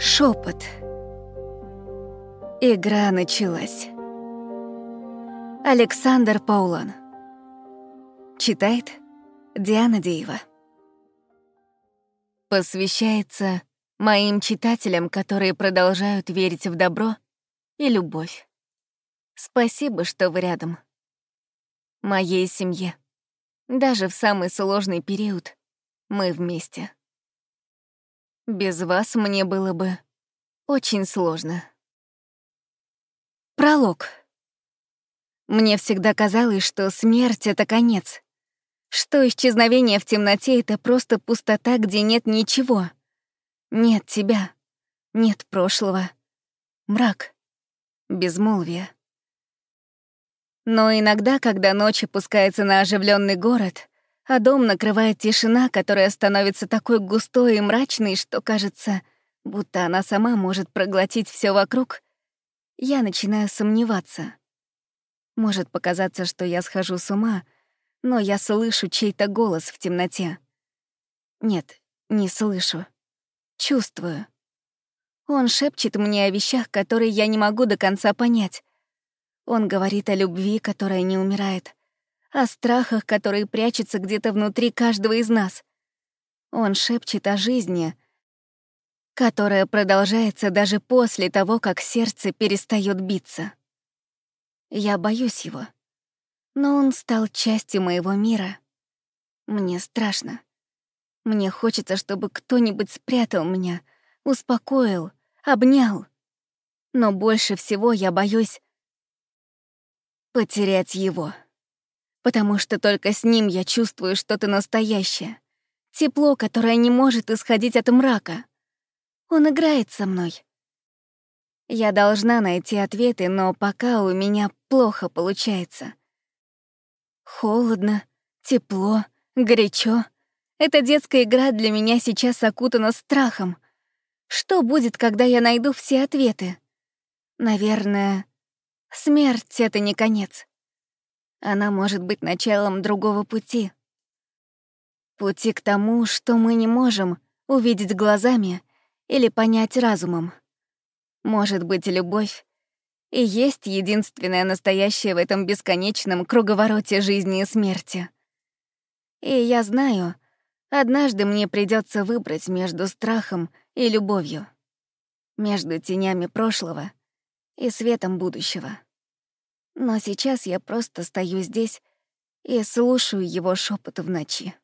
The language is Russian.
Шепот. Игра началась. Александр Паулан. Читает Диана Деева. Посвящается моим читателям, которые продолжают верить в добро и любовь. Спасибо, что вы рядом. Моей семье. Даже в самый сложный период мы вместе. Без вас мне было бы очень сложно. Пролог. Мне всегда казалось, что смерть — это конец, что исчезновение в темноте — это просто пустота, где нет ничего. Нет тебя, нет прошлого. Мрак, безмолвие. Но иногда, когда ночь опускается на оживленный город, а дом накрывает тишина, которая становится такой густой и мрачной, что кажется, будто она сама может проглотить все вокруг, я начинаю сомневаться. Может показаться, что я схожу с ума, но я слышу чей-то голос в темноте. Нет, не слышу. Чувствую. Он шепчет мне о вещах, которые я не могу до конца понять. Он говорит о любви, которая не умирает, о страхах, которые прячутся где-то внутри каждого из нас. Он шепчет о жизни, которая продолжается даже после того, как сердце перестает биться. Я боюсь его, но он стал частью моего мира. Мне страшно. Мне хочется, чтобы кто-нибудь спрятал меня, успокоил, обнял. Но больше всего я боюсь потерять его потому что только с ним я чувствую что-то настоящее. Тепло, которое не может исходить от мрака. Он играет со мной. Я должна найти ответы, но пока у меня плохо получается. Холодно, тепло, горячо. Эта детская игра для меня сейчас окутана страхом. Что будет, когда я найду все ответы? Наверное, смерть — это не конец. Она может быть началом другого пути. Пути к тому, что мы не можем увидеть глазами или понять разумом. Может быть, любовь и есть единственное настоящее в этом бесконечном круговороте жизни и смерти. И я знаю, однажды мне придется выбрать между страхом и любовью, между тенями прошлого и светом будущего. Но сейчас я просто стою здесь и слушаю его шепот в ночи.